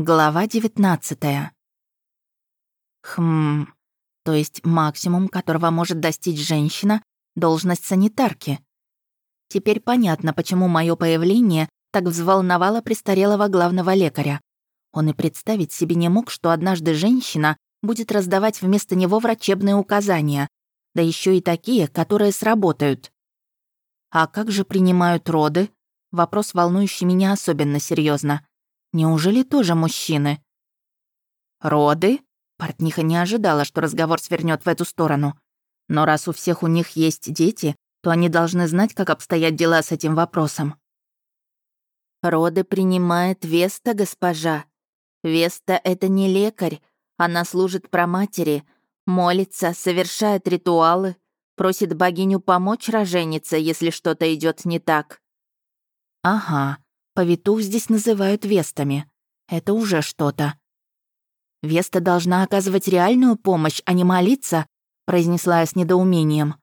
Глава 19 Хм, то есть максимум, которого может достичь женщина, должность санитарки. Теперь понятно, почему мое появление так взволновало престарелого главного лекаря. Он и представить себе не мог, что однажды женщина будет раздавать вместо него врачебные указания, да еще и такие, которые сработают. А как же принимают роды? Вопрос, волнующий меня особенно серьезно. Неужели тоже мужчины? Роды? Портниха не ожидала, что разговор свернет в эту сторону. Но раз у всех у них есть дети, то они должны знать, как обстоят дела с этим вопросом. Роды принимает Веста, госпожа. Веста — это не лекарь. Она служит проматери, молится, совершает ритуалы, просит богиню помочь роженице, если что-то идет не так. Ага, Повитух здесь называют вестами. Это уже что-то. «Веста должна оказывать реальную помощь, а не молиться», произнесла я с недоумением.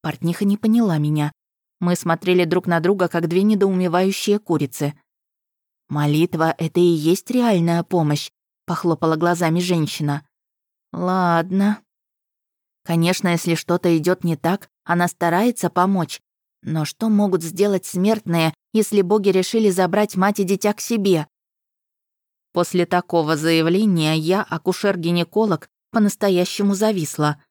Портниха не поняла меня. Мы смотрели друг на друга, как две недоумевающие курицы. «Молитва — это и есть реальная помощь», — похлопала глазами женщина. «Ладно». Конечно, если что-то идет не так, она старается помочь. Но что могут сделать смертные, если боги решили забрать мать и дитя к себе. После такого заявления я, акушер-гинеколог, по-настоящему зависла.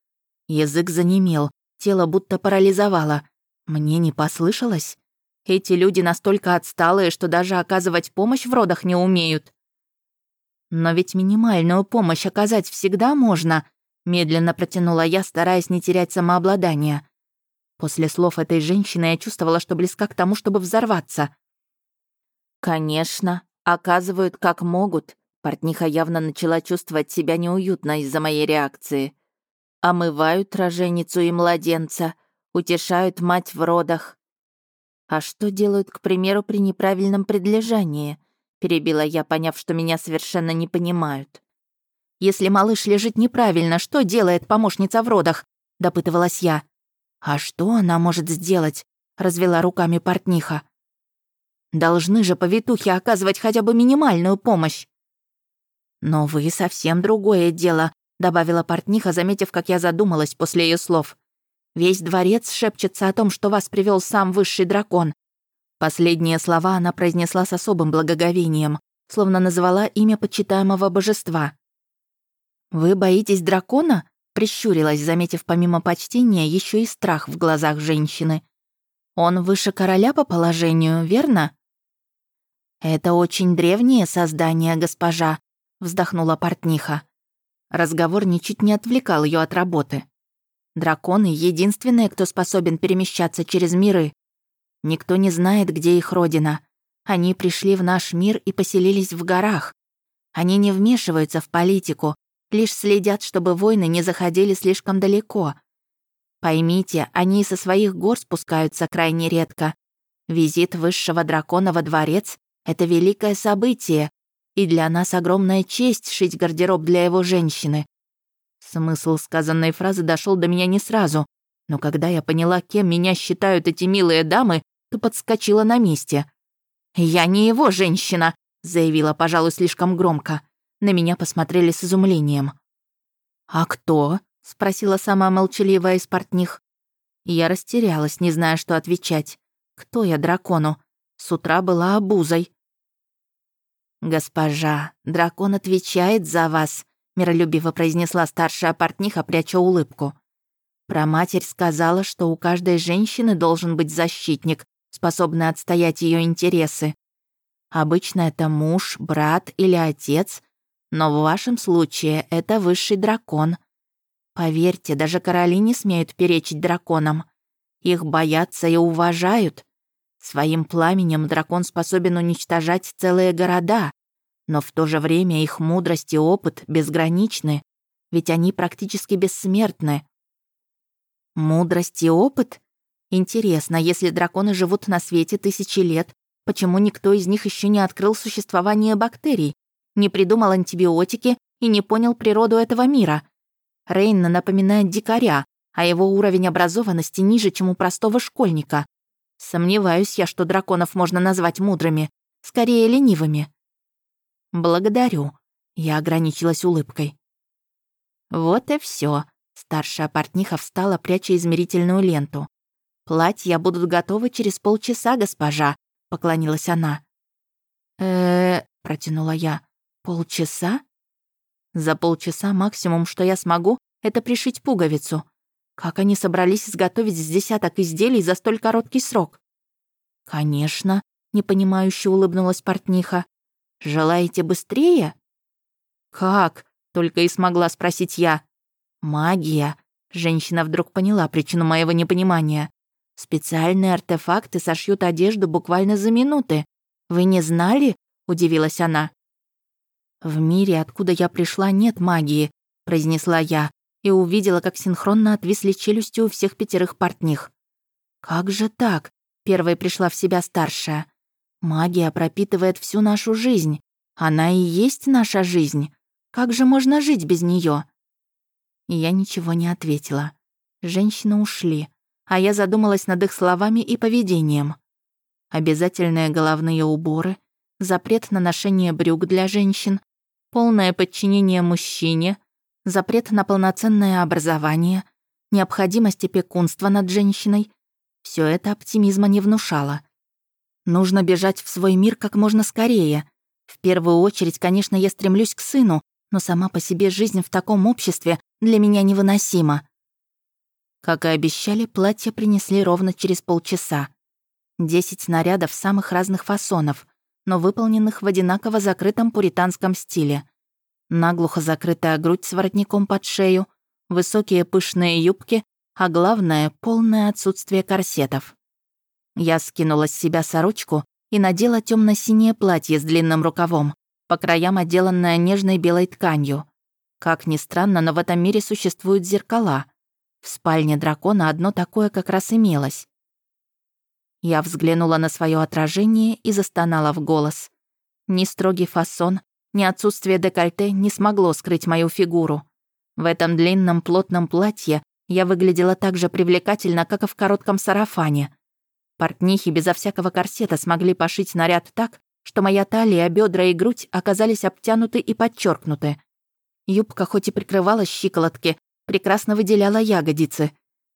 Язык занемел, тело будто парализовало. Мне не послышалось? Эти люди настолько отсталые, что даже оказывать помощь в родах не умеют. Но ведь минимальную помощь оказать всегда можно, медленно протянула я, стараясь не терять самообладание. После слов этой женщины я чувствовала, что близка к тому, чтобы взорваться. «Конечно, оказывают как могут», Портниха явно начала чувствовать себя неуютно из-за моей реакции. Омывают роженицу и младенца, утешают мать в родах. А что делают, к примеру, при неправильном предлежании? Перебила я, поняв, что меня совершенно не понимают. Если малыш лежит неправильно, что делает помощница в родах? Допытывалась я. «А что она может сделать?» — развела руками портниха. «Должны же повитухи оказывать хотя бы минимальную помощь». «Но вы совсем другое дело», — добавила портниха, заметив, как я задумалась после ее слов. «Весь дворец шепчется о том, что вас привел сам высший дракон». Последние слова она произнесла с особым благоговением, словно назвала имя почитаемого божества. «Вы боитесь дракона?» Прищурилась, заметив помимо почтения еще и страх в глазах женщины. «Он выше короля по положению, верно?» «Это очень древнее создание, госпожа», — вздохнула портниха. Разговор ничуть не отвлекал ее от работы. Драконы — единственные, кто способен перемещаться через миры. Никто не знает, где их родина. Они пришли в наш мир и поселились в горах. Они не вмешиваются в политику, лишь следят, чтобы войны не заходили слишком далеко. Поймите, они со своих гор спускаются крайне редко. Визит высшего дракона во дворец — это великое событие, и для нас огромная честь шить гардероб для его женщины. Смысл сказанной фразы дошел до меня не сразу, но когда я поняла, кем меня считают эти милые дамы, то подскочила на месте. «Я не его женщина», — заявила, пожалуй, слишком громко. На меня посмотрели с изумлением. «А кто?» — спросила сама молчаливая из портних. Я растерялась, не зная, что отвечать. «Кто я дракону?» С утра была обузой. «Госпожа, дракон отвечает за вас», — миролюбиво произнесла старшая портниха, пряча улыбку. Проматерь сказала, что у каждой женщины должен быть защитник, способный отстоять ее интересы. Обычно это муж, брат или отец, но в вашем случае это высший дракон. Поверьте, даже короли не смеют перечить драконам. Их боятся и уважают. Своим пламенем дракон способен уничтожать целые города, но в то же время их мудрость и опыт безграничны, ведь они практически бессмертны. Мудрость и опыт? Интересно, если драконы живут на свете тысячи лет, почему никто из них еще не открыл существование бактерий? Не придумал антибиотики и не понял природу этого мира. Рейнна напоминает дикаря, а его уровень образованности ниже, чем у простого школьника. Сомневаюсь я, что драконов можно назвать мудрыми, скорее ленивыми. «Благодарю», — я ограничилась улыбкой. «Вот и все. старшая портниха встала, пряча измерительную ленту. «Платья будут готовы через полчаса, госпожа», — поклонилась она. э протянула я. «Полчаса?» «За полчаса максимум, что я смогу, это пришить пуговицу. Как они собрались изготовить с десяток изделий за столь короткий срок?» «Конечно», — непонимающе улыбнулась портниха. «Желаете быстрее?» «Как?» — только и смогла спросить я. «Магия». Женщина вдруг поняла причину моего непонимания. «Специальные артефакты сошьют одежду буквально за минуты. Вы не знали?» — удивилась она. «В мире, откуда я пришла, нет магии», — произнесла я и увидела, как синхронно отвисли челюсти у всех пятерых портних. «Как же так?» — первой пришла в себя старшая. Магия пропитывает всю нашу жизнь. Она и есть наша жизнь. Как же можно жить без нее? Я ничего не ответила. Женщины ушли, а я задумалась над их словами и поведением. Обязательные головные уборы, запрет на ношение брюк для женщин, полное подчинение мужчине, запрет на полноценное образование, необходимость опекунства над женщиной. Все это оптимизма не внушало. Нужно бежать в свой мир как можно скорее. В первую очередь, конечно, я стремлюсь к сыну, но сама по себе жизнь в таком обществе для меня невыносима. Как и обещали, платье принесли ровно через полчаса. Десять нарядов самых разных фасонов, но выполненных в одинаково закрытом пуританском стиле. Наглухо закрытая грудь с воротником под шею, высокие пышные юбки, а главное — полное отсутствие корсетов. Я скинула с себя сорочку и надела темно синее платье с длинным рукавом, по краям отделанное нежной белой тканью. Как ни странно, но в этом мире существуют зеркала. В спальне дракона одно такое как раз имелось. Я взглянула на свое отражение и застонала в голос. Ни строгий фасон, ни отсутствие декольте не смогло скрыть мою фигуру. В этом длинном плотном платье я выглядела так же привлекательно, как и в коротком сарафане. Портнихи безо всякого корсета смогли пошить наряд так, что моя талия, бедра и грудь оказались обтянуты и подчеркнуты. Юбка хоть и прикрывала щиколотки, прекрасно выделяла ягодицы.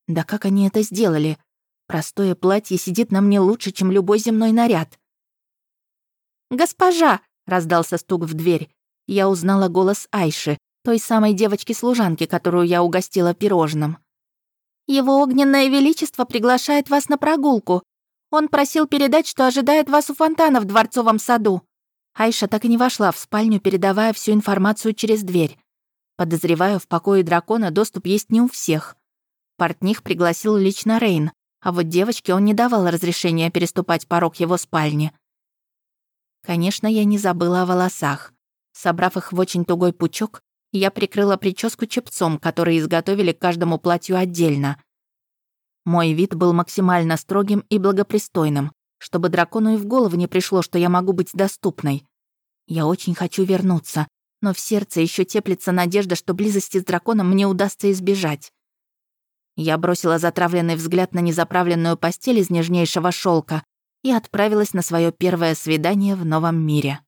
Да как они это сделали? Простое платье сидит на мне лучше, чем любой земной наряд. «Госпожа!» — раздался стук в дверь. Я узнала голос Айши, той самой девочки-служанки, которую я угостила пирожным. «Его огненное величество приглашает вас на прогулку. Он просил передать, что ожидает вас у фонтана в Дворцовом саду». Айша так и не вошла в спальню, передавая всю информацию через дверь. Подозреваю, в покое дракона доступ есть не у всех. Портних пригласил лично Рейн, а вот девочке он не давал разрешения переступать порог его спальни. Конечно, я не забыла о волосах. Собрав их в очень тугой пучок, я прикрыла прическу чепцом, который изготовили к каждому платью отдельно. Мой вид был максимально строгим и благопристойным, чтобы дракону и в голову не пришло, что я могу быть доступной. Я очень хочу вернуться, но в сердце еще теплится надежда, что близости с драконом мне удастся избежать. Я бросила затравленный взгляд на незаправленную постель из нежнейшего шелка и отправилась на свое первое свидание в новом мире.